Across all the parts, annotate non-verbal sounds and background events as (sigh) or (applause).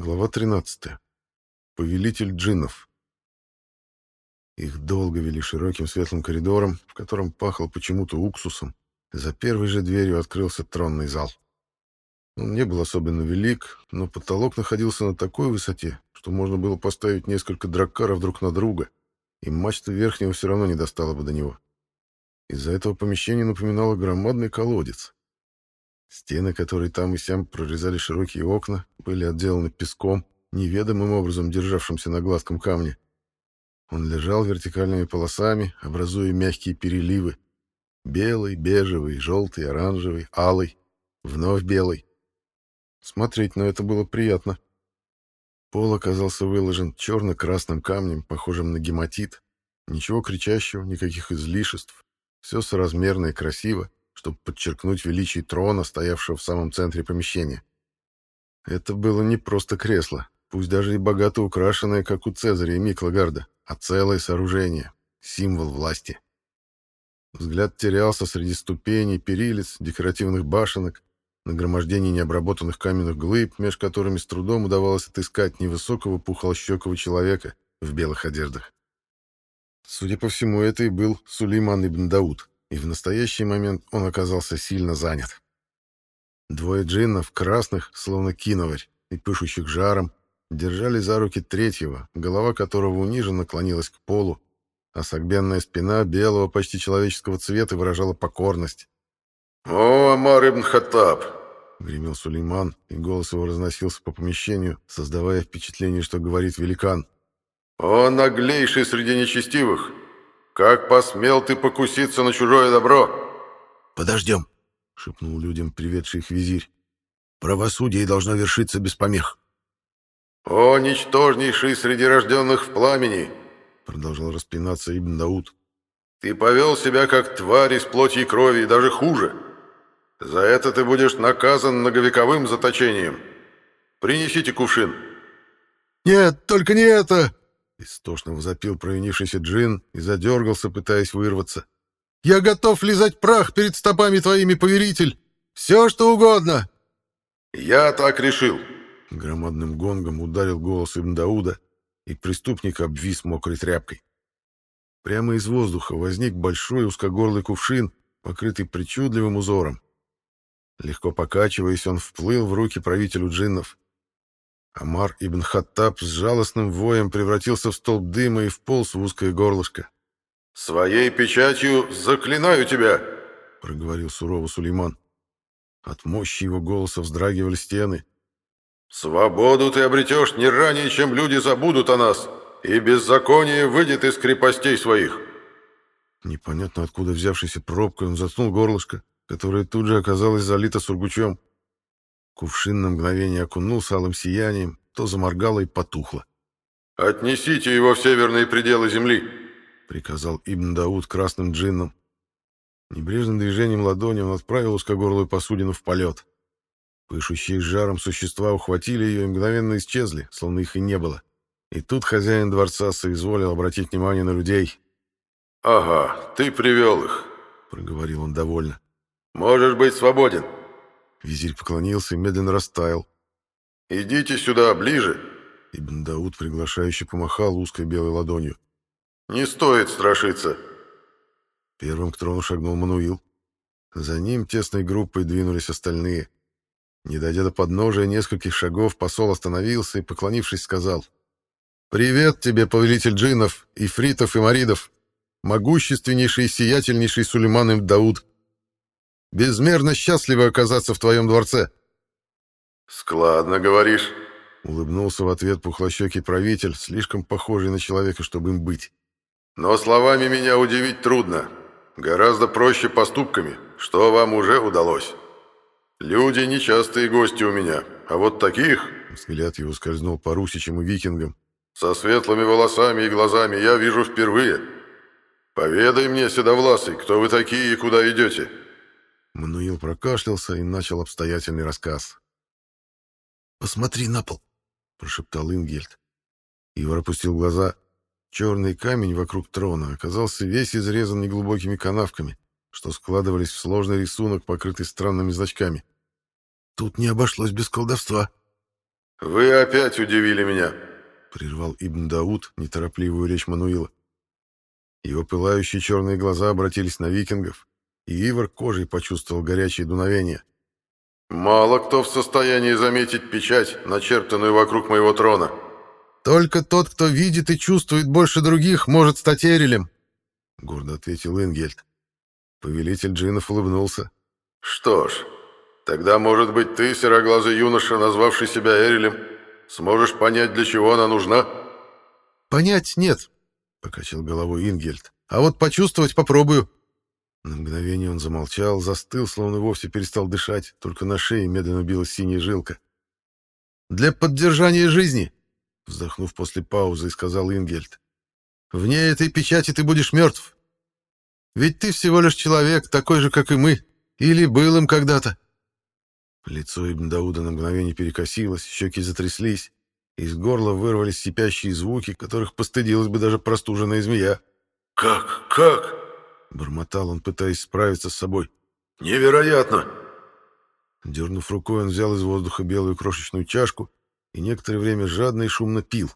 Глава 13. Повелитель джиннов. Их долго вели широким светлым коридором, в котором пахло почему-то уксусом. За первой же дверью открылся тронный зал. Он не был особенно велик, но потолок находился на такой высоте, что можно было поставить несколько драккаров друг на друга, и мачта верхнего все равно не достала бы до него. Из-за этого помещение напоминало громадный колодец. Стены, которые там и сям прорезали широкие окна, были отделаны песком, неведомым образом державшимся на гладком камне. Он лежал вертикальными полосами, образуя мягкие переливы. Белый, бежевый, желтый, оранжевый, алый, вновь белый. Смотреть на это было приятно. Пол оказался выложен черно-красным камнем, похожим на гематит. Ничего кричащего, никаких излишеств. Все соразмерно и красиво чтобы подчеркнуть величие трона, стоявшего в самом центре помещения. Это было не просто кресло, пусть даже и богато украшенное, как у Цезаря и Миклагарда, а целое сооружение, символ власти. Взгляд терялся среди ступеней, перилец, декоративных башенок, нагромождений необработанных каменных глыб, меж которыми с трудом удавалось отыскать невысокого пухолощекого человека в белых одеждах. Судя по всему, это и был Сулейман ибн Дауд и в настоящий момент он оказался сильно занят. Двое джиннов, красных, словно киноварь, и пышущих жаром, держали за руки третьего, голова которого униженно наклонилась к полу, а согбенная спина белого, почти человеческого цвета выражала покорность. «О, Амар ибн Хаттаб!» — гремел Сулейман, и голос его разносился по помещению, создавая впечатление, что говорит великан. «О, наглейший среди нечестивых! Как посмел ты покуситься на чужое добро? Подождем, шепнул людям приведший их визирь. Правосудие должно вершиться без помех. О, ничтожнейший среди рожденных в пламени, продолжал распинаться Ибн Дауд. Ты повел себя как тварь из плоти и крови, и даже хуже. За это ты будешь наказан многовековым заточением. Принесите кувшин. Нет, только не это, Истошно возопил провинившийся Джин и задергался, пытаясь вырваться. «Я готов лизать прах перед стопами твоими, поверитель! Все, что угодно!» «Я так решил!» Громадным гонгом ударил голос Ибн Дауда, и преступник обвис мокрой тряпкой. Прямо из воздуха возник большой узкогорлый кувшин, покрытый причудливым узором. Легко покачиваясь, он вплыл в руки правителю джиннов. Амар ибн Хаттаб с жалостным воем превратился в столб дыма и вполз в узкое горлышко. «Своей печатью заклинаю тебя!» — проговорил сурово Сулейман. От мощи его голоса вздрагивали стены. «Свободу ты обретешь не ранее, чем люди забудут о нас, и беззаконие выйдет из крепостей своих!» Непонятно откуда взявшийся пробкой он заткнул горлышко, которое тут же оказалось залито сургучом. Кувшин на мгновение окунулся алым сиянием, то заморгало и потухло. «Отнесите его в северные пределы земли!» — приказал Ибн Дауд красным джинном. Небрежным движением ладони он отправил узкогорлую посудину в полет. Пышущие жаром существа ухватили ее и мгновенно исчезли, словно их и не было. И тут хозяин дворца соизволил обратить внимание на людей. «Ага, ты привел их», — проговорил он довольно. «Можешь быть свободен». Визирь поклонился и медленно растаял. «Идите сюда, ближе!» Ибн Дауд приглашающе помахал узкой белой ладонью. «Не стоит страшиться!» Первым к трону шагнул Мануил. За ним тесной группой двинулись остальные. Не дойдя до подножия нескольких шагов, посол остановился и, поклонившись, сказал «Привет тебе, повелитель джиннов, ифритов и маридов, могущественнейший и сиятельнейший Сулейман Ибн Дауд!» Безмерно счастливы оказаться в твоем дворце». «Складно говоришь», — улыбнулся в ответ пухлощекий правитель, слишком похожий на человека, чтобы им быть. «Но словами меня удивить трудно. Гораздо проще поступками, что вам уже удалось. Люди — нечастые гости у меня, а вот таких...» Взгляд его скользнул по русичам и викингам. «Со светлыми волосами и глазами я вижу впервые. Поведай мне, Седовласый, кто вы такие и куда идете?» Мануил прокашлялся и начал обстоятельный рассказ. «Посмотри на пол», — прошептал Ингельд. Ивар опустил глаза. Черный камень вокруг трона оказался весь изрезан неглубокими канавками, что складывались в сложный рисунок, покрытый странными значками. «Тут не обошлось без колдовства». «Вы опять удивили меня», — прервал Ибн Дауд неторопливую речь Мануила. Его пылающие черные глаза обратились на викингов, и Ивар кожей почувствовал горячее дуновение. «Мало кто в состоянии заметить печать, начертанную вокруг моего трона». «Только тот, кто видит и чувствует больше других, может стать Эрелем», — гордо ответил Ингельд. Повелитель джинов улыбнулся. «Что ж, тогда, может быть, ты, сероглазый юноша, назвавший себя Эрелем, сможешь понять, для чего она нужна?» «Понять нет», — покачал головой Ингельд. «А вот почувствовать попробую». На мгновение он замолчал, застыл, словно вовсе перестал дышать, только на шее медленно билась синяя жилка. «Для поддержания жизни», — вздохнув после паузы, сказал Ингельд. «Вне этой печати ты будешь мертв. Ведь ты всего лишь человек, такой же, как и мы, или был им когда-то». Лицо Ибн Дауда на мгновение перекосилось, щеки затряслись, из горла вырвались сипящие звуки, которых постыдилась бы даже простуженная змея. «Как? Как?» Бормотал он, пытаясь справиться с собой. «Невероятно!» Дернув рукой, он взял из воздуха белую крошечную чашку и некоторое время жадно и шумно пил.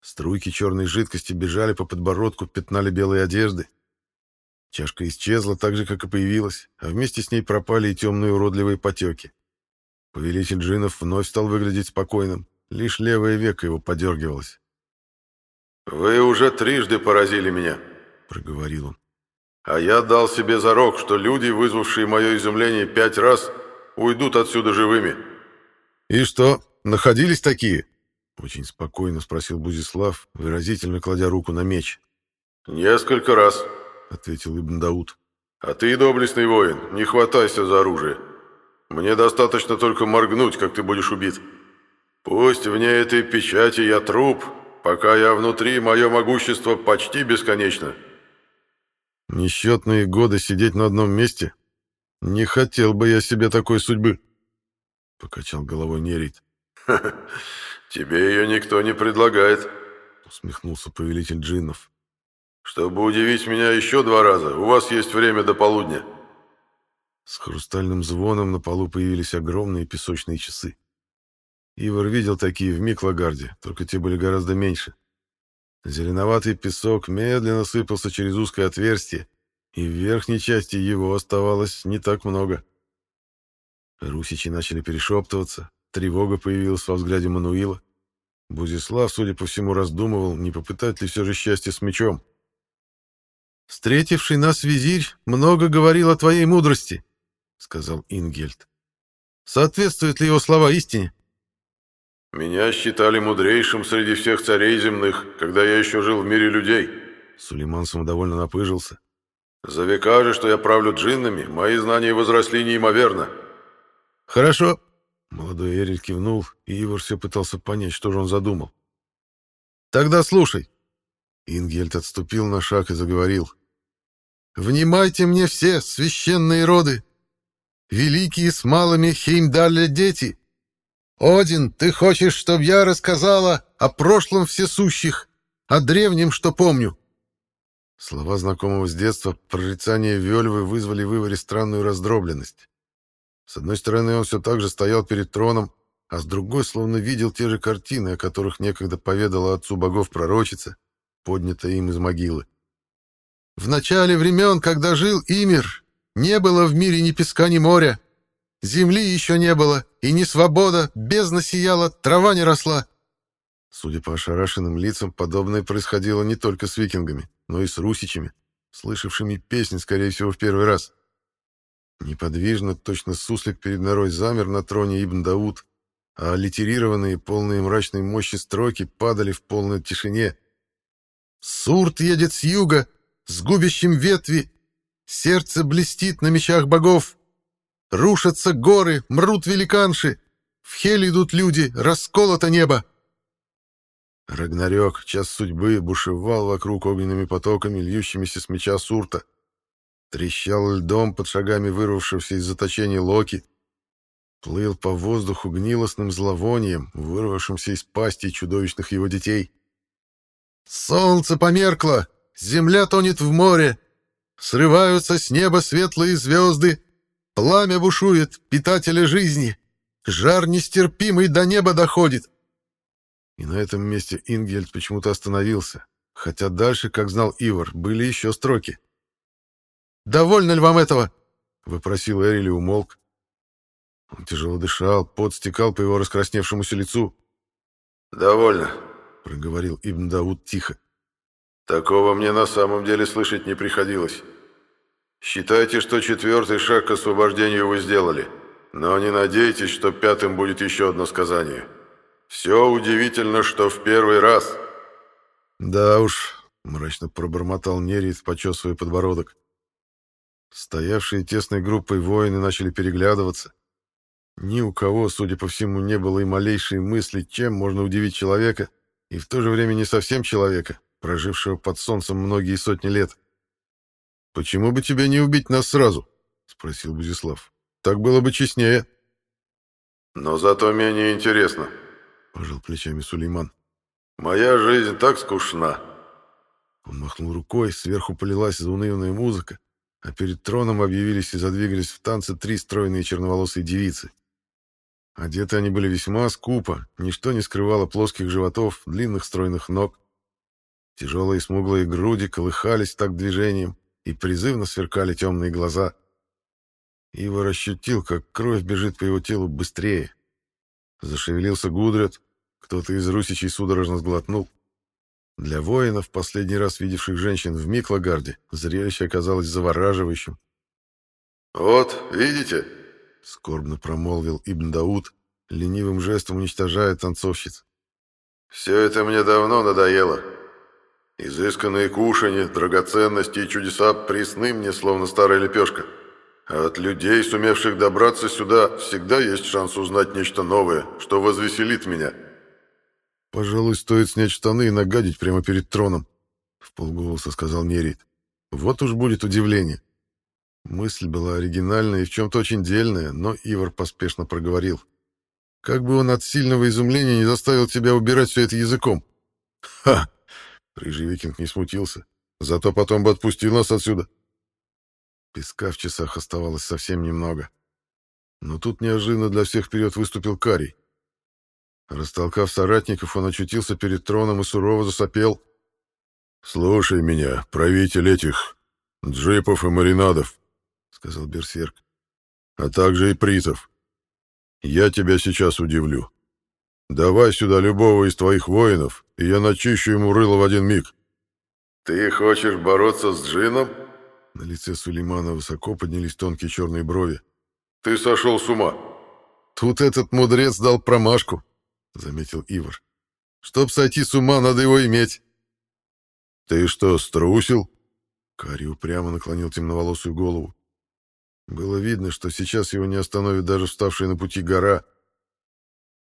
Струйки черной жидкости бежали по подбородку, пятнали белые одежды. Чашка исчезла так же, как и появилась, а вместе с ней пропали и темные уродливые потеки. Повелитель джинов вновь стал выглядеть спокойным, лишь левое веко его подергивалось. «Вы уже трижды поразили меня», — проговорил он. А я дал себе зарок, что люди, вызвавшие мое изумление пять раз, уйдут отсюда живыми. И что, находились такие? Очень спокойно спросил Бузислав, выразительно кладя руку на меч. Несколько раз, ответил Ибн Дауд. А ты, доблестный воин, не хватайся за оружие. Мне достаточно только моргнуть, как ты будешь убит. Пусть вне этой печати я труп, пока я внутри, мое могущество почти бесконечно. Несчетные годы сидеть на одном месте? Не хотел бы я себе такой судьбы. Покачал головой Нерит. Тебе ее никто не предлагает. Усмехнулся повелитель джиннов. Чтобы удивить меня еще два раза, у вас есть время до полудня. С хрустальным звоном на полу появились огромные песочные часы. Ивар видел такие в Миклагарде, только те были гораздо меньше. Зеленоватый песок медленно сыпался через узкое отверстие, и в верхней части его оставалось не так много. Русичи начали перешептываться, тревога появилась во взгляде Мануила. Бузислав, судя по всему, раздумывал, не попытать ли все же счастье с мечом. «Встретивший нас визирь много говорил о твоей мудрости», — сказал Ингельд. «Соответствуют ли его слова истине?» «Меня считали мудрейшим среди всех царей земных, когда я еще жил в мире людей». Сулейман самодовольно напыжился. «За века же, что я правлю джиннами, мои знания возросли неимоверно». «Хорошо». Молодой Эриль кивнул, и Ивар все пытался понять, что же он задумал. «Тогда слушай». Ингельд отступил на шаг и заговорил. «Внимайте мне все, священные роды! Великие с малыми Хеймдаля дети!» «Один, ты хочешь, чтобы я рассказала о прошлом всесущих, о древнем, что помню?» Слова знакомого с детства, прорицания Вельвы вызвали в Иваре странную раздробленность. С одной стороны, он все так же стоял перед троном, а с другой словно видел те же картины, о которых некогда поведала отцу богов пророчица, поднятая им из могилы. «В начале времен, когда жил Имир, не было в мире ни песка, ни моря, Земли еще не было, и не свобода, бездна сияла, трава не росла. Судя по ошарашенным лицам, подобное происходило не только с викингами, но и с русичами, слышавшими песни, скорее всего, в первый раз. Неподвижно, точно суслик перед норой замер на троне Ибн Дауд, а аллитерированные, полные мрачной мощи строки падали в полной тишине. «Сурт едет с юга, с губящим ветви, сердце блестит на мечах богов, Рушатся горы, мрут великанши. В хель идут люди, расколото небо. Рагнарёк, час судьбы, бушевал вокруг огненными потоками, льющимися с меча Сурта. Трещал льдом под шагами вырвавшегося из заточения Локи. Плыл по воздуху гнилостным зловонием, вырвавшимся из пасти чудовищных его детей. Солнце померкло, земля тонет в море, срываются с неба светлые звезды, Пламя бушует, питателя жизни. Жар нестерпимый до неба доходит. И на этом месте Ингельд почему-то остановился, хотя дальше, как знал Ивар, были еще строки. «Довольно ли вам этого?» — выпросил Эрили умолк. Он тяжело дышал, пот стекал по его раскрасневшемуся лицу. «Довольно», — проговорил Ибн Дауд тихо. «Такого мне на самом деле слышать не приходилось. Считайте, что четвертый шаг к освобождению вы сделали, но не надейтесь, что пятым будет еще одно сказание. Все удивительно, что в первый раз...» «Да уж», — мрачно пробормотал Нерит, почесывая подбородок. Стоявшие тесной группой воины начали переглядываться. Ни у кого, судя по всему, не было и малейшей мысли, чем можно удивить человека, и в то же время не совсем человека, прожившего под солнцем многие сотни лет. «Почему бы тебе не убить нас сразу?» — спросил Бузислав. «Так было бы честнее». «Но зато менее интересно», — пожал плечами Сулейман. «Моя жизнь так скучна». Он махнул рукой, сверху полилась заунывная музыка, а перед троном объявились и задвигались в танце три стройные черноволосые девицы. Одеты они были весьма скупо, ничто не скрывало плоских животов, длинных стройных ног. Тяжелые смуглые груди колыхались так движением, и призывно сверкали темные глаза. Ивар ощутил, как кровь бежит по его телу быстрее. Зашевелился Гудрет, кто-то из русичей судорожно сглотнул. Для воинов, последний раз видевших женщин в Миклагарде, зрелище оказалось завораживающим. «Вот, видите?» — скорбно промолвил Ибн Дауд, ленивым жестом уничтожая танцовщиц. «Все это мне давно надоело. Изысканные кушанья, драгоценности и чудеса пресны мне, словно старая лепешка. А от людей, сумевших добраться сюда, всегда есть шанс узнать нечто новое, что возвеселит меня». «Пожалуй, стоит снять штаны и нагадить прямо перед троном», — в полголоса сказал Нерит. «Вот уж будет удивление». Мысль была оригинальная и в чем-то очень дельная, но Ивар поспешно проговорил. «Как бы он от сильного изумления не заставил тебя убирать все это языком!» «Ха!» — рыжий викинг не смутился. «Зато потом бы отпустил нас отсюда!» Песка в часах оставалось совсем немного. Но тут неожиданно для всех вперед выступил Карий. Растолкав соратников, он очутился перед троном и сурово засопел. «Слушай меня, правитель этих джипов и маринадов», — сказал Берсерк, — «а также и притов. Я тебя сейчас удивлю. Давай сюда любого из твоих воинов, и я начищу ему рыло в один миг». «Ты хочешь бороться с джином?» На лице Сулеймана высоко поднялись тонкие черные брови. «Ты сошел с ума!» «Тут этот мудрец дал промашку», — заметил Ивар. «Чтоб сойти с ума, надо его иметь». «Ты что, струсил?» Кари упрямо наклонил темноволосую голову. Было видно, что сейчас его не остановит даже вставшая на пути гора.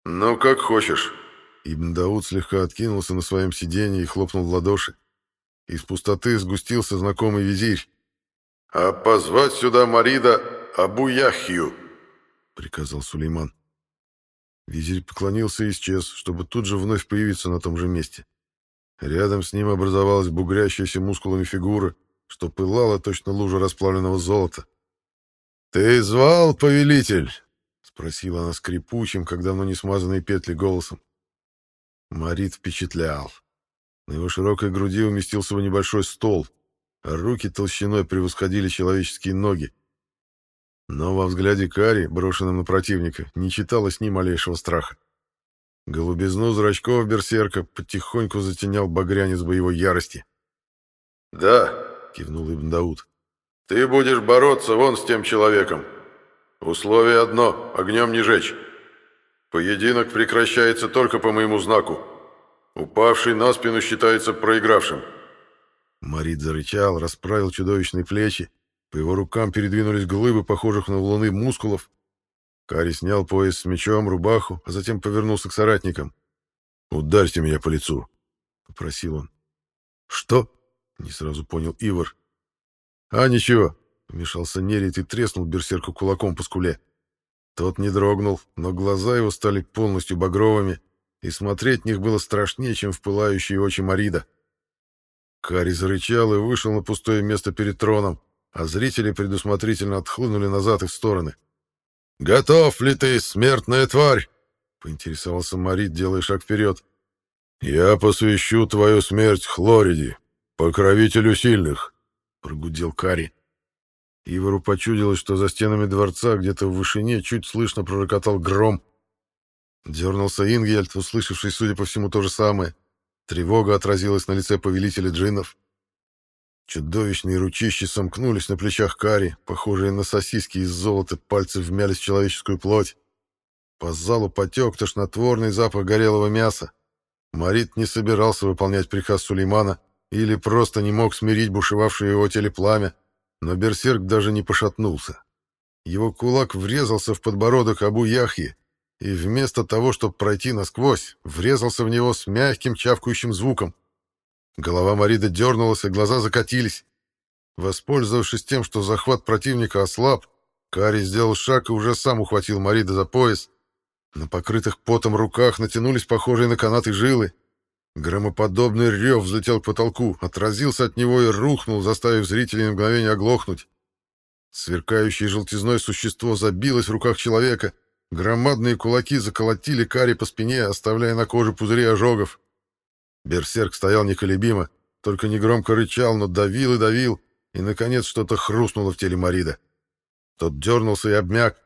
«Ну, как хочешь». Ибн Дауд слегка откинулся на своем сиденье и хлопнул в ладоши. Из пустоты сгустился знакомый визирь. «А позвать сюда Марида Абу Яхью», — приказал Сулейман. Визирь поклонился и исчез, чтобы тут же вновь появиться на том же месте. Рядом с ним образовалась бугрящаяся мускулами фигура, что пылала точно лужа расплавленного золота. «Ты звал, повелитель?» — спросила она скрипучим, как давно не смазанные петли, голосом. Марит впечатлял. На его широкой груди уместился бы небольшой стол, а руки толщиной превосходили человеческие ноги. Но во взгляде Кари, брошенном на противника, не читалось ни малейшего страха. Голубизну зрачков берсерка потихоньку затенял багрянец боевой ярости. «Да», — кивнул Ибн Дауд, — «ты будешь бороться вон с тем человеком. Условие одно — огнем не жечь. Поединок прекращается только по моему знаку. Упавший на спину считается проигравшим». Марит зарычал, расправил чудовищные плечи, по его рукам передвинулись глыбы, похожих на валуны мускулов. Кари снял пояс с мечом, рубаху, а затем повернулся к соратникам. «Ударьте меня по лицу», — попросил он. «Что?» — не сразу понял Ивар. «А, ничего», — вмешался Нерит и треснул берсерку кулаком по скуле. Тот не дрогнул, но глаза его стали полностью багровыми, и смотреть в них было страшнее, чем в пылающие очи Марида. Кари зарычал и вышел на пустое место перед троном а зрители предусмотрительно отхлынули назад и в стороны. «Готов ли ты, смертная тварь?» — поинтересовался Марит, делая шаг вперед. «Я посвящу твою смерть Хлориде, покровителю сильных», — прогудел Кари. Ивору почудилось, что за стенами дворца где-то в вышине чуть слышно пророкотал гром. Дернулся Ингельд, услышавший, судя по всему, то же самое. Тревога отразилась на лице повелителя джиннов. Чудовищные ручищи сомкнулись на плечах Кари, похожие на сосиски из золота, пальцы вмялись в человеческую плоть. По залу потек тошнотворный запах горелого мяса. Марит не собирался выполнять приказ Сулеймана или просто не мог смирить бушевавшее его теле пламя, но берсерк даже не пошатнулся. Его кулак врезался в подбородок Абу Яхьи, и вместо того, чтобы пройти насквозь, врезался в него с мягким чавкающим звуком. Голова Марида дернулась, и глаза закатились. Воспользовавшись тем, что захват противника ослаб, Кари сделал шаг и уже сам ухватил Марида за пояс. На покрытых потом руках натянулись похожие на канаты жилы. Громоподобный рев взлетел к потолку, отразился от него и рухнул, заставив зрителей на мгновение оглохнуть. Сверкающее желтизной существо забилось в руках человека. Громадные кулаки заколотили Кари по спине, оставляя на коже пузыри ожогов. Берсерк стоял неколебимо, только негромко рычал, но давил и давил, и, наконец, что-то хрустнуло в теле Марида. Тот дернулся и обмяк.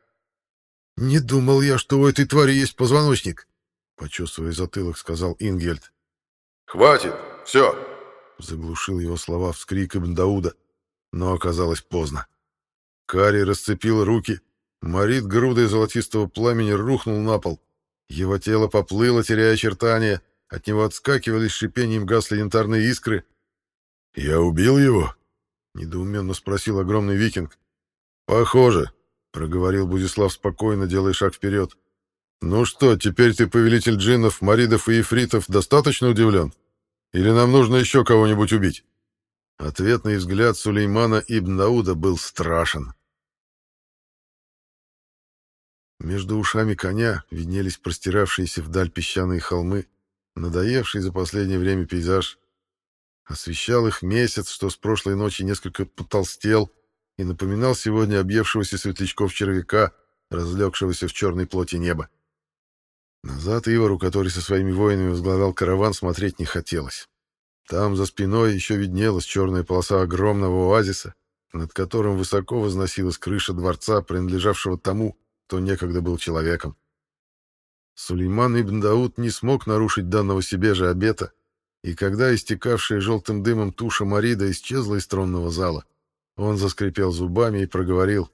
«Не думал я, что у этой твари есть позвоночник», — почувствуя затылок, сказал Ингельд. «Хватит! Все!» — заглушил его слова вскрик Ибн Дауда, но оказалось поздно. Кари расцепил руки, Марит грудой золотистого пламени рухнул на пол. Его тело поплыло, теряя очертания, от него отскакивали с шипением гасли янтарные искры. «Я убил его?» — недоуменно спросил огромный викинг. «Похоже», — проговорил Будислав спокойно, делая шаг вперед. «Ну что, теперь ты, повелитель джиннов, маридов и ифритов, достаточно удивлен? Или нам нужно еще кого-нибудь убить?» Ответный взгляд Сулеймана ибн Науда был страшен. Между ушами коня виднелись простиравшиеся вдаль песчаные холмы, надоевший за последнее время пейзаж. Освещал их месяц, что с прошлой ночи несколько потолстел и напоминал сегодня объевшегося светлячков червяка, разлегшегося в черной плоти неба. Назад Ивару, который со своими воинами возглавлял караван, смотреть не хотелось. Там за спиной еще виднелась черная полоса огромного оазиса, над которым высоко возносилась крыша дворца, принадлежавшего тому, кто некогда был человеком. Сулейман ибн Дауд не смог нарушить данного себе же обета, и когда истекавшая желтым дымом туша Марида исчезла из тронного зала, он заскрипел зубами и проговорил.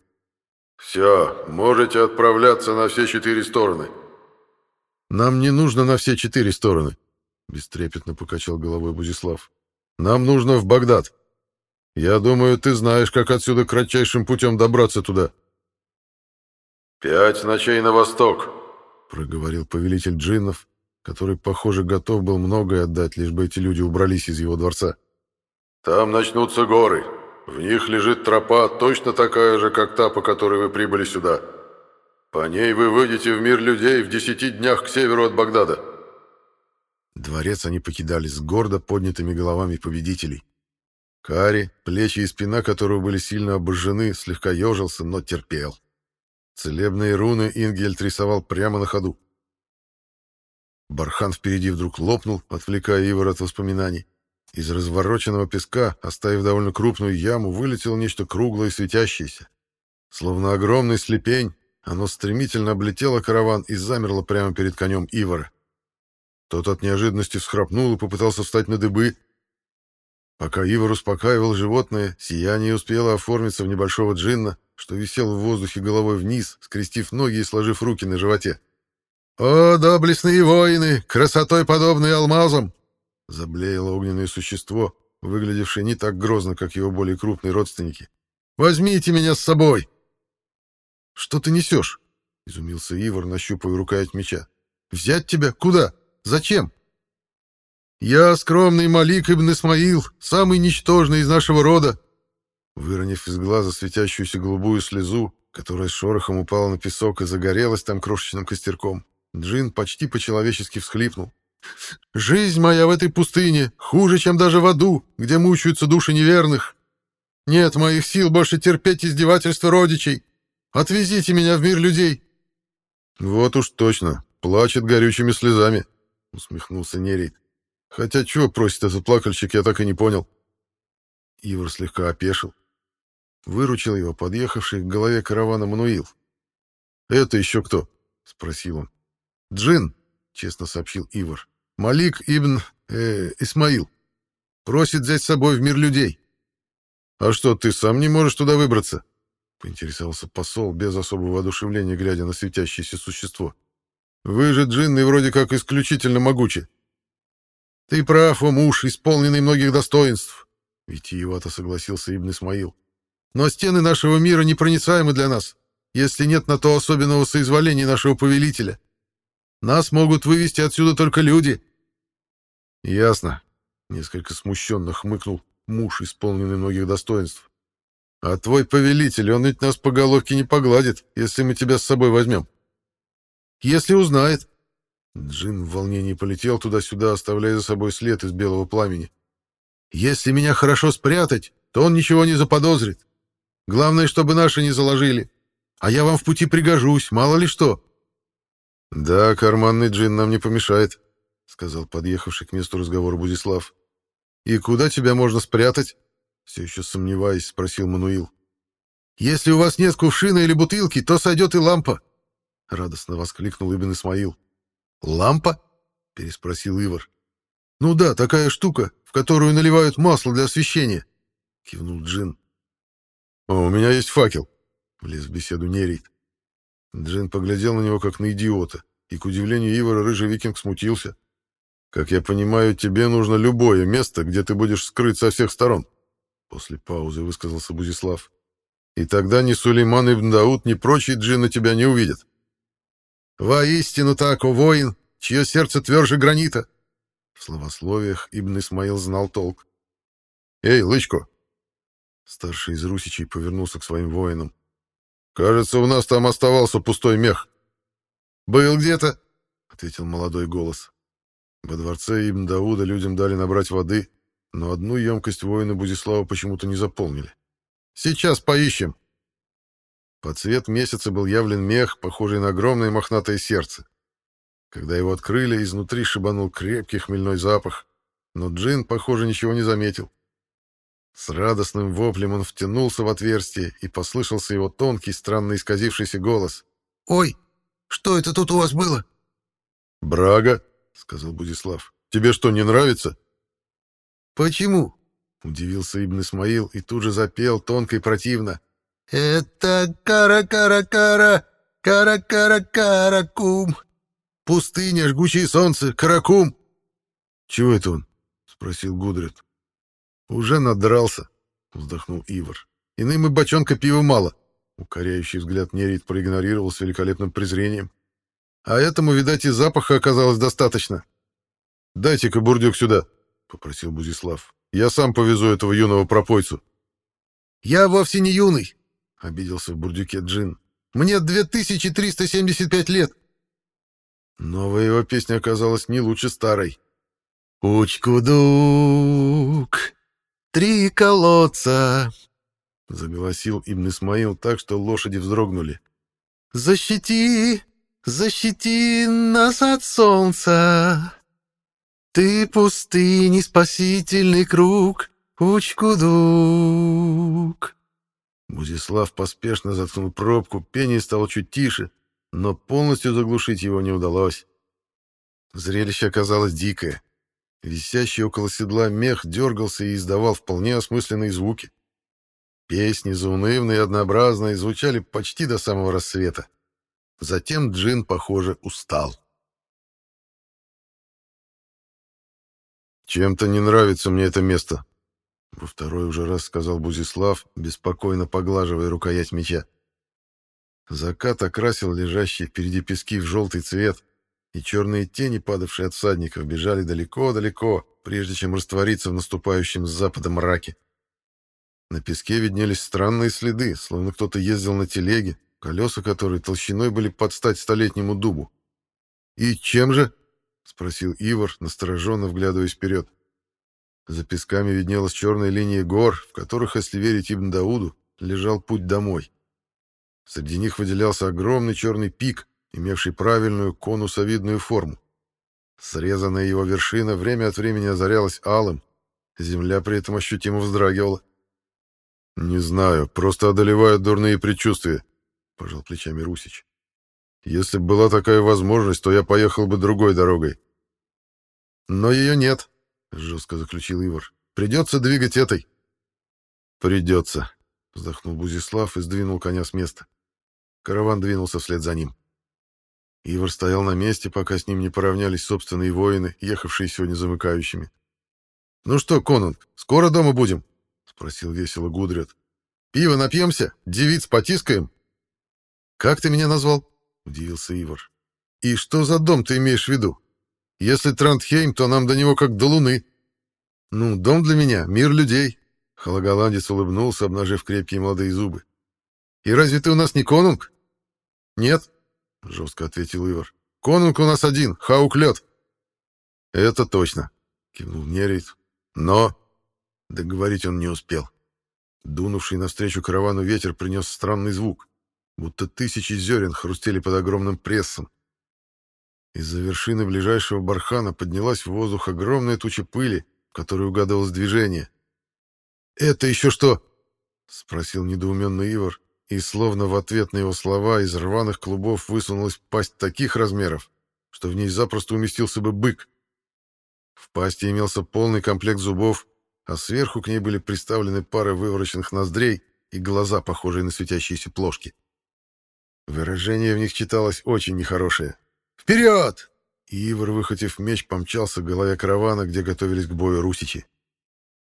«Все, можете отправляться на все четыре стороны». «Нам не нужно на все четыре стороны», — бестрепетно покачал головой Бузислав. «Нам нужно в Багдад. Я думаю, ты знаешь, как отсюда кратчайшим путем добраться туда». «Пять ночей на восток», — проговорил повелитель джиннов, который, похоже, готов был многое отдать, лишь бы эти люди убрались из его дворца. «Там начнутся горы. В них лежит тропа, точно такая же, как та, по которой вы прибыли сюда. По ней вы выйдете в мир людей в десяти днях к северу от Багдада». Дворец они покидали с гордо поднятыми головами победителей. Кари, плечи и спина которого были сильно обожжены, слегка ежился, но терпел. Целебные руны Ингельд рисовал прямо на ходу. Бархан впереди вдруг лопнул, отвлекая Ивар от воспоминаний. Из развороченного песка, оставив довольно крупную яму, вылетело нечто круглое и светящееся. Словно огромный слепень, оно стремительно облетело караван и замерло прямо перед конем Ивара. Тот от неожиданности всхрапнул и попытался встать на дыбы. Пока Ивар успокаивал животное, сияние успело оформиться в небольшого джинна, что висел в воздухе головой вниз, скрестив ноги и сложив руки на животе. «О, доблестные воины, красотой подобные алмазам!» Заблеяло огненное существо, выглядевшее не так грозно, как его более крупные родственники. «Возьмите меня с собой!» «Что ты несешь?» — изумился Ивар, нащупывая рукоять меча. «Взять тебя? Куда? Зачем?» «Я скромный Малик ибн Исмаил, самый ничтожный из нашего рода», Выронив из глаза светящуюся голубую слезу, которая с шорохом упала на песок и загорелась там крошечным костерком, Джин почти по-человечески всхлипнул. «Жизнь моя в этой пустыне хуже, чем даже в аду, где мучаются души неверных. Нет моих сил больше терпеть издевательства родичей. Отвезите меня в мир людей». «Вот уж точно, плачет горючими слезами», — усмехнулся Нерейт. Хотя чего просит этот плакальщик, я так и не понял. Ивар слегка опешил. Выручил его подъехавший к голове каравана Мануил. «Это еще кто?» — спросил он. «Джин», — честно сообщил Ивар. «Малик ибн э, Исмаил. Просит взять с собой в мир людей». «А что, ты сам не можешь туда выбраться?» — поинтересовался посол, без особого воодушевления, глядя на светящееся существо. «Вы же джинны вроде как исключительно могучи». «Ты прав, о муж, исполненный многих достоинств», — витиевато согласился Ибн Исмаил. «Но стены нашего мира непроницаемы для нас, если нет на то особенного соизволения нашего повелителя. Нас могут вывести отсюда только люди». «Ясно», — несколько смущенно хмыкнул муж, исполненный многих достоинств. «А твой повелитель, он ведь нас по головке не погладит, если мы тебя с собой возьмем». «Если узнает». Джин в волнении полетел туда-сюда, оставляя за собой след из белого пламени. «Если меня хорошо спрятать, то он ничего не заподозрит. Главное, чтобы наши не заложили. А я вам в пути пригожусь, мало ли что». «Да, карманный джин нам не помешает», — сказал подъехавший к месту разговора Будислав. «И куда тебя можно спрятать?» Все еще сомневаясь, спросил Мануил. «Если у вас нет кувшина или бутылки, то сойдет и лампа!» Радостно воскликнул Ибн Исмаил. «Лампа?» — переспросил Ивар. «Ну да, такая штука, в которую наливают масло для освещения», — кивнул Джин. «А у меня есть факел», — влез в беседу Нерит. Джин поглядел на него, как на идиота, и, к удивлению Ивара, рыжий викинг смутился. Как я понимаю, тебе нужно любое место, где ты будешь скрыт со всех сторон. После паузы высказался Бузислав. И тогда ни Сулейман ибн Дауд, ни прочие джинны тебя не увидят. Воистину так, о воин, чье сердце тверже гранита. В словословиях Ибн Исмаил знал толк. Эй, Лычко! Старший из русичей повернулся к своим воинам. Кажется, у нас там оставался пустой мех. Был где-то, ответил молодой голос. Во дворце Ибн Дауда людям дали набрать воды, но одну емкость воины Бузислава почему-то не заполнили. «Сейчас поищем!» Под цвет месяца был явлен мех, похожий на огромное мохнатое сердце. Когда его открыли, изнутри шибанул крепкий хмельной запах, но Джин, похоже, ничего не заметил. С радостным воплем он втянулся в отверстие, и послышался его тонкий, странно исказившийся голос. «Ой, что это тут у вас было?» «Брага», — сказал Будислав. «Тебе что, не нравится?» «Почему?» — удивился Ибн Исмаил и тут же запел тонко и противно. «Это кара-кара-кара, кара-кара-каракум. Пустыня, жгучее солнце, каракум». «Чего это он?» — спросил Гудрит. «Уже надрался», — вздохнул Ивар. «Иным и бочонка пива мало». Укоряющий взгляд Нерит проигнорировал с великолепным презрением. А этому, видать, и запаха оказалось достаточно. «Дайте-ка бурдюк сюда», — попросил Бузислав. «Я сам повезу этого юного пропойцу». «Я вовсе не юный», — обиделся в бурдюке Джин. «Мне 2375 лет». Новая его песня оказалась не лучше старой. «Учкудук, три колодца», — заголосил Ибн Исмаил так, что лошади вздрогнули. «Защити Защити нас от солнца. Ты пустыни спасительный круг, Учкудук. Бузислав поспешно заткнул пробку, пение стало чуть тише, но полностью заглушить его не удалось. Зрелище оказалось дикое. Висящий около седла мех дергался и издавал вполне осмысленные звуки. Песни, заунывные и однообразные, звучали почти до самого рассвета. Затем Джин, похоже, устал. «Чем-то не нравится мне это место», — во второй уже раз сказал Бузислав, беспокойно поглаживая рукоять меча. Закат окрасил лежащие впереди пески в желтый цвет, и черные тени, падавшие от всадников, бежали далеко-далеко, прежде чем раствориться в наступающем с запада мраке. На песке виднелись странные следы, словно кто-то ездил на телеге, колеса которой толщиной были под стать столетнему дубу. «И чем же?» — спросил Ивар, настороженно вглядываясь вперед. За песками виднелась черная линия гор, в которых, если верить Ибн Дауду, лежал путь домой. Среди них выделялся огромный черный пик, имевший правильную конусовидную форму. Срезанная его вершина время от времени озарялась алым. Земля при этом ощутимо вздрагивала. «Не знаю, просто одолевают дурные предчувствия», — пожал плечами Русич. «Если бы была такая возможность, то я поехал бы другой дорогой». «Но ее нет», — жестко заключил Ивар. «Придется двигать этой». «Придется», — вздохнул Бузислав и сдвинул коня с места. Караван двинулся вслед за ним. Ивар стоял на месте, пока с ним не поравнялись собственные воины, ехавшие сегодня замыкающими. «Ну что, конунг, скоро дома будем?» — спросил весело Гудрят. «Пиво напьемся? Девиц потискаем?» «Как ты меня назвал?» — удивился Ивар. «И что за дом ты имеешь в виду? Если Трандхейм, то нам до него как до луны». «Ну, дом для меня — мир людей», — Хологоландец улыбнулся, обнажив крепкие молодые зубы. «И разве ты у нас не конунг?» «Нет», — жестко ответил Ивар. «Конунг у нас один, Хаук Лед». «Это точно», — кивнул Нерейт. «Но...» Договорить он не успел. Дунувший навстречу каравану ветер принес странный звук, будто тысячи зерен хрустели под огромным прессом. Из-за вершины ближайшего бархана поднялась в воздух огромная туча пыли, в которой угадывалось движение. «Это еще что?» — спросил недоуменный Ивар, и словно в ответ на его слова из рваных клубов высунулась пасть таких размеров, что в ней запросто уместился бы бык. В пасти имелся полный комплект зубов, а сверху к ней были приставлены пары вывороченных ноздрей и глаза, похожие на светящиеся плошки. Выражение в них читалось очень нехорошее. «Вперед!» Ивар, выхватив меч, помчался к голове каравана, где готовились к бою русичи.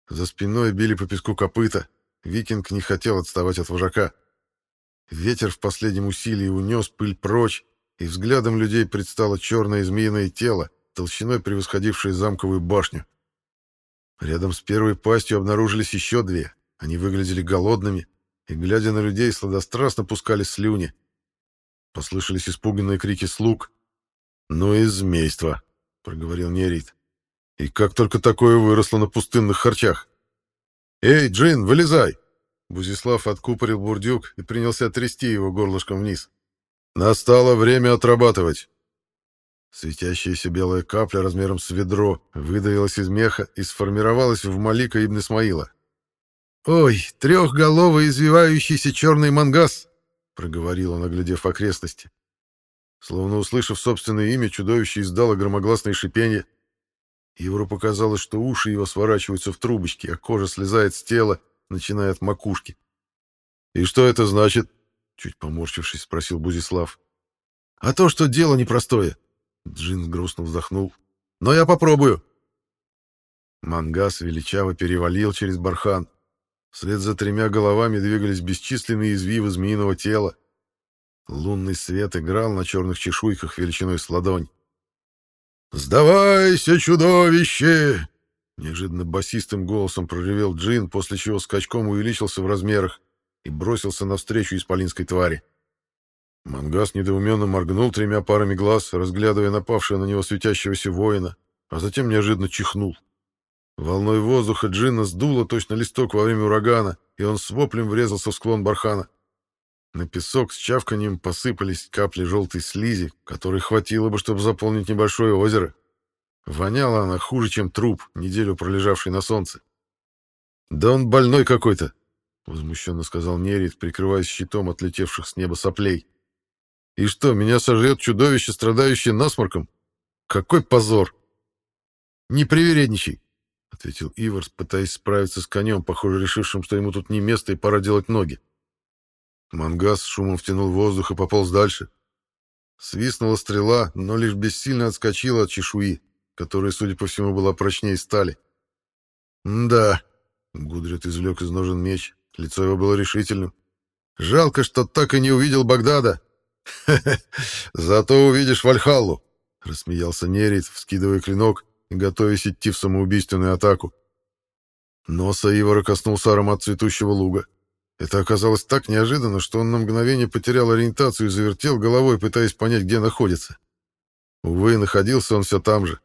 За спиной били по песку копыта. Викинг не хотел отставать от вожака. Ветер в последнем усилии унес пыль прочь, и взглядом людей предстало черное змеиное тело, толщиной превосходившее замковую башню. Рядом с первой пастью обнаружились еще две. Они выглядели голодными, и, глядя на людей, сладострастно пускали слюни. Послышались испуганные крики слуг. «Ну и змейство», — проговорил Нерит. «И как только такое выросло на пустынных харчах!» «Эй, Джин, вылезай!» Бузислав откупорил бурдюк и принялся трясти его горлышком вниз. «Настало время отрабатывать!» Светящаяся белая капля размером с ведро выдавилась из меха и сформировалась в Малика ибн Исмаила. «Ой, трехголовый извивающийся черный мангас!» — проговорил он, оглядев окрестности. Словно услышав собственное имя, чудовище издало громогласное шипение. Евро показалось, что уши его сворачиваются в трубочки, а кожа слезает с тела, начиная от макушки. «И что это значит?» — чуть поморщившись, спросил Бузислав. «А то, что дело непростое!» — Джин грустно вздохнул. «Но я попробую!» Мангас величаво перевалил через бархан. Вслед за тремя головами двигались бесчисленные извивы змеиного тела. Лунный свет играл на черных чешуйках величиной с ладонь. «Сдавайся, чудовище!» Неожиданно басистым голосом проревел Джин, после чего скачком увеличился в размерах и бросился навстречу исполинской твари. Мангас недоуменно моргнул тремя парами глаз, разглядывая напавшего на него светящегося воина, а затем неожиданно чихнул. Волной воздуха Джина сдуло точно листок во время урагана, и он с воплем врезался в склон бархана. На песок с чавканием посыпались капли желтой слизи, которой хватило бы, чтобы заполнить небольшое озеро. Воняла она хуже, чем труп, неделю пролежавший на солнце. «Да он больной какой-то!» — возмущенно сказал Нерит, прикрываясь щитом от летевших с неба соплей. «И что, меня сожрет чудовище, страдающее насморком? Какой позор!» «Не привередничай!» — ответил Иварс, пытаясь справиться с конем, похоже, решившим, что ему тут не место и пора делать ноги. Мангас шумом втянул воздух и пополз дальше. Свистнула стрела, но лишь бессильно отскочила от чешуи которая, судя по всему, была прочнее стали. «Да», — Гудрит извлек из ножен меч, лицо его было решительным. «Жалко, что так и не увидел Багдада». (laughs) зато увидишь Вальхаллу», — рассмеялся Нерит, вскидывая клинок готовясь идти в самоубийственную атаку. Носа Ивара коснулся аромат цветущего луга. Это оказалось так неожиданно, что он на мгновение потерял ориентацию и завертел головой, пытаясь понять, где находится. Увы, находился он все там же,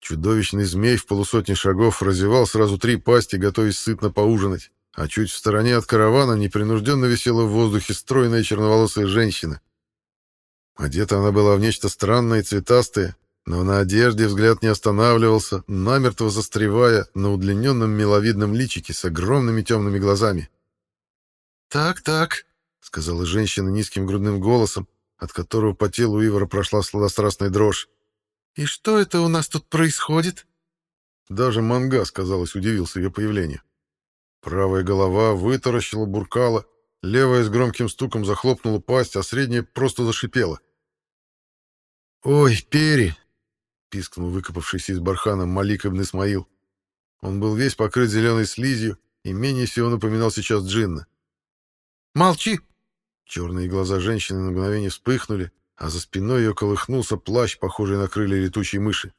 Чудовищный змей в полусотни шагов разевал сразу три пасти, готовясь сытно поужинать, а чуть в стороне от каравана непринужденно висела в воздухе стройная черноволосая женщина. Одета она была в нечто странное и цветастое, но на одежде взгляд не останавливался, намертво застревая на удлиненном миловидном личике с огромными темными глазами. «Так, так», — сказала женщина низким грудным голосом, от которого по телу Ивара прошла сладострастная дрожь. «И что это у нас тут происходит?» Даже Мангас, казалось, удивился ее появлению. Правая голова вытаращила буркала, левая с громким стуком захлопнула пасть, а средняя просто зашипела. «Ой, Пери!» — пискнул выкопавшийся из бархана Малик ибн Исмаил. Он был весь покрыт зеленой слизью и менее всего напоминал сейчас джинна. «Молчи!» Черные глаза женщины на мгновение вспыхнули, а за спиной ее колыхнулся плащ, похожий на крылья летучей мыши.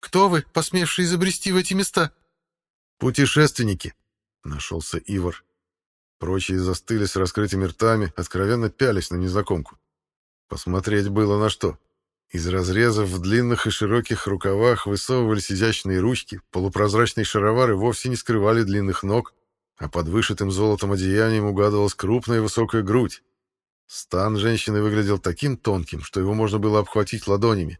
«Кто вы, посмевшие изобрести в эти места?» «Путешественники», — нашелся Ивар. Прочие застыли с раскрытыми ртами, откровенно пялись на незнакомку. Посмотреть было на что. Из разрезов в длинных и широких рукавах высовывались изящные ручки, полупрозрачные шаровары вовсе не скрывали длинных ног, а под вышитым золотом одеянием угадывалась крупная высокая грудь. Стан женщины выглядел таким тонким, что его можно было обхватить ладонями.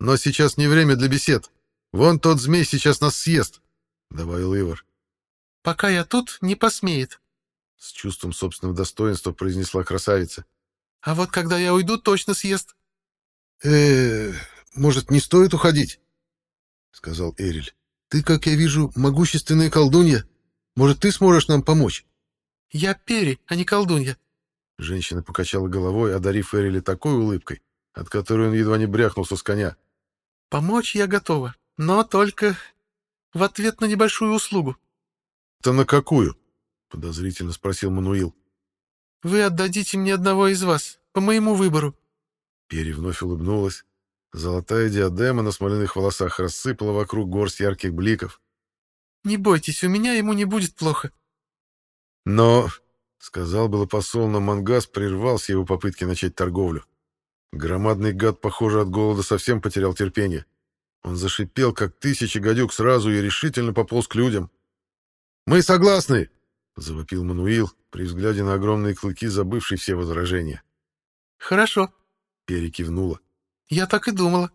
Но сейчас не время для бесед. Вон тот змей сейчас нас съест, — добавил Ивар. — Пока я тут, не посмеет, — с чувством собственного достоинства произнесла красавица. — А вот когда я уйду, точно съест. Э может, не стоит уходить? — сказал Эриль. — Ты, как я вижу, могущественная колдунья. Может, ты сможешь нам помочь? — Я Пери, а не колдунья. Женщина покачала головой, одарив Эриля такой улыбкой, от которой он едва не бряхнулся с коня. — Помочь я готова, но только в ответ на небольшую услугу. — То на какую? — подозрительно спросил Мануил. — Вы отдадите мне одного из вас, по моему выбору. Перри вновь улыбнулась. Золотая диадема на смоляных волосах рассыпала вокруг горсть ярких бликов. — Не бойтесь, у меня ему не будет плохо. — Но, — сказал было посол, но Мангас прервал все его попытки начать торговлю. Громадный гад, похоже, от голода совсем потерял терпение. Он зашипел, как тысячи гадюк сразу, и решительно пополз к людям. «Мы согласны!» — завопил Мануил, при взгляде на огромные клыки, забывший все возражения. «Хорошо», — перекивнула. «Я так и думала».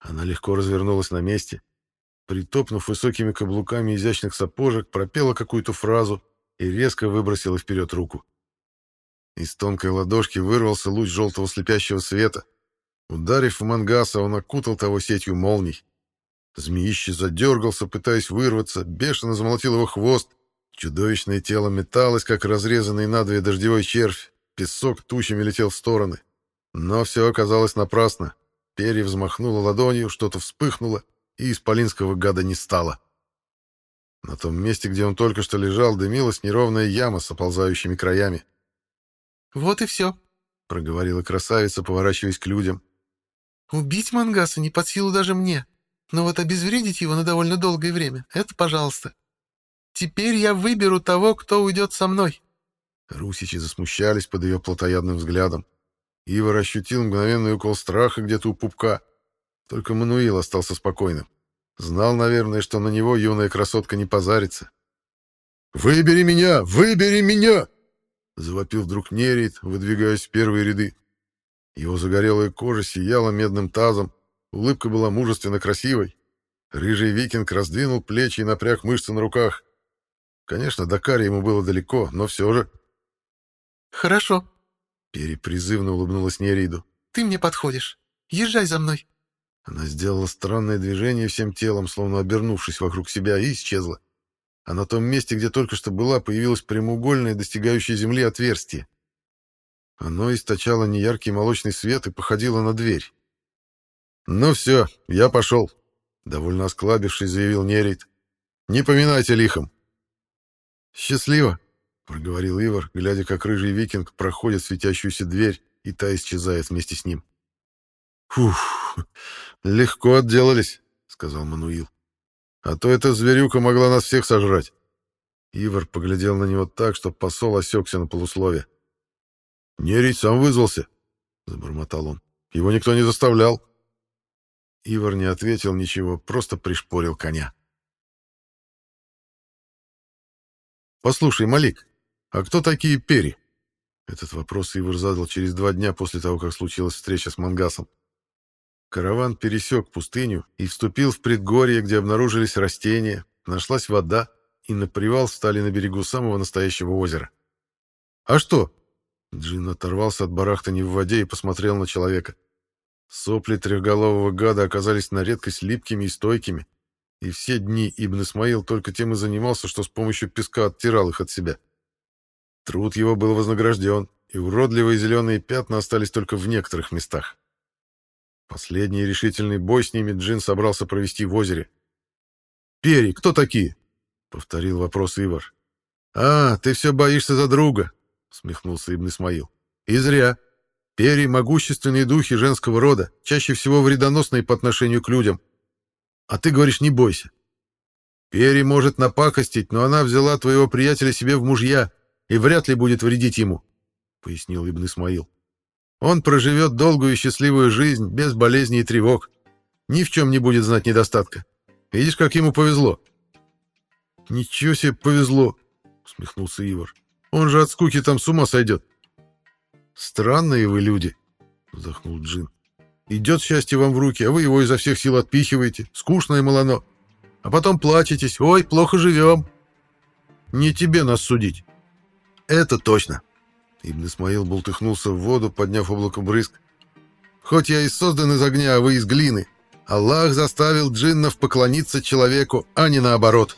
Она легко развернулась на месте. Притопнув высокими каблуками изящных сапожек, пропела какую-то фразу и резко выбросила вперед руку. Из тонкой ладошки вырвался луч желтого слепящего света. Ударив в мангаса, он окутал того сетью молний. Змеище задергался, пытаясь вырваться, бешено замолотил его хвост. Чудовищное тело металось, как разрезанный надвое дождевой червь. Песок тучами летел в стороны. Но все оказалось напрасно. Перья взмахнула ладонью, что-то вспыхнуло, и исполинского гада не стало. На том месте, где он только что лежал, дымилась неровная яма с оползающими краями. «Вот и все», — проговорила красавица, поворачиваясь к людям. «Убить Мангаса не под силу даже мне, но вот обезвредить его на довольно долгое время — это пожалуйста. Теперь я выберу того, кто уйдет со мной». Русичи засмущались под ее плотоядным взглядом. Ивар ощутил мгновенный укол страха где-то у пупка. Только Мануил остался спокойным. Знал, наверное, что на него юная красотка не позарится. «Выбери меня! Выбери меня!» Завопил вдруг Нерит, выдвигаясь в первые ряды. Его загорелая кожа сияла медным тазом, улыбка была мужественно красивой. Рыжий викинг раздвинул плечи и напряг мышцы на руках. Конечно, до Кари ему было далеко, но все же... «Хорошо», — перепризывно улыбнулась Нериду. «Ты мне подходишь. Езжай за мной». Она сделала странное движение всем телом, словно обернувшись вокруг себя, и исчезла а на том месте, где только что была, появилось прямоугольное, достигающее земли отверстие. Оно источало неяркий молочный свет и походило на дверь. «Ну все, я пошел», — довольно осклабившись, заявил Нерейт. «Не поминайте лихом». «Счастливо», — проговорил Ивар, глядя, как рыжий викинг проходит светящуюся дверь, и та исчезает вместе с ним. «Фух, легко отделались», — сказал Мануил. А то эта зверюка могла нас всех сожрать. Ивар поглядел на него так, что посол осекся на полуслове. «Нерий сам вызвался», — забормотал он. «Его никто не заставлял». Ивар не ответил ничего, просто пришпорил коня. «Послушай, Малик, а кто такие пери?» Этот вопрос Ивар задал через два дня после того, как случилась встреча с Мангасом. Караван пересек пустыню и вступил в предгорье, где обнаружились растения, нашлась вода, и на привал стали на берегу самого настоящего озера. «А что?» Джин оторвался от барахтани в воде и посмотрел на человека. Сопли трехголового гада оказались на редкость липкими и стойкими, и все дни Ибн Исмаил только тем и занимался, что с помощью песка оттирал их от себя. Труд его был вознагражден, и уродливые зеленые пятна остались только в некоторых местах. Последний решительный бой с ними Джин собрался провести в озере. «Пери, кто такие?» — повторил вопрос Ивар. «А, ты все боишься за друга», — смехнулся Ибн Исмаил. «И зря. Пери — могущественные духи женского рода, чаще всего вредоносные по отношению к людям. А ты говоришь, не бойся. Пери может напакостить, но она взяла твоего приятеля себе в мужья и вряд ли будет вредить ему», — пояснил Ибн Исмаил. «Он проживет долгую и счастливую жизнь без болезней и тревог. Ни в чем не будет знать недостатка. Видишь, как ему повезло?» «Ничего себе повезло!» — усмехнулся Ивар. «Он же от скуки там с ума сойдет!» «Странные вы люди!» — вздохнул Джин. «Идет счастье вам в руки, а вы его изо всех сил отпихиваете. Скучно и малано. А потом плачетесь. Ой, плохо живем!» «Не тебе нас судить!» «Это точно!» Ибн Исмаил бултыхнулся в воду, подняв облако брызг. «Хоть я и создан из огня, а вы из глины, Аллах заставил джиннов поклониться человеку, а не наоборот!»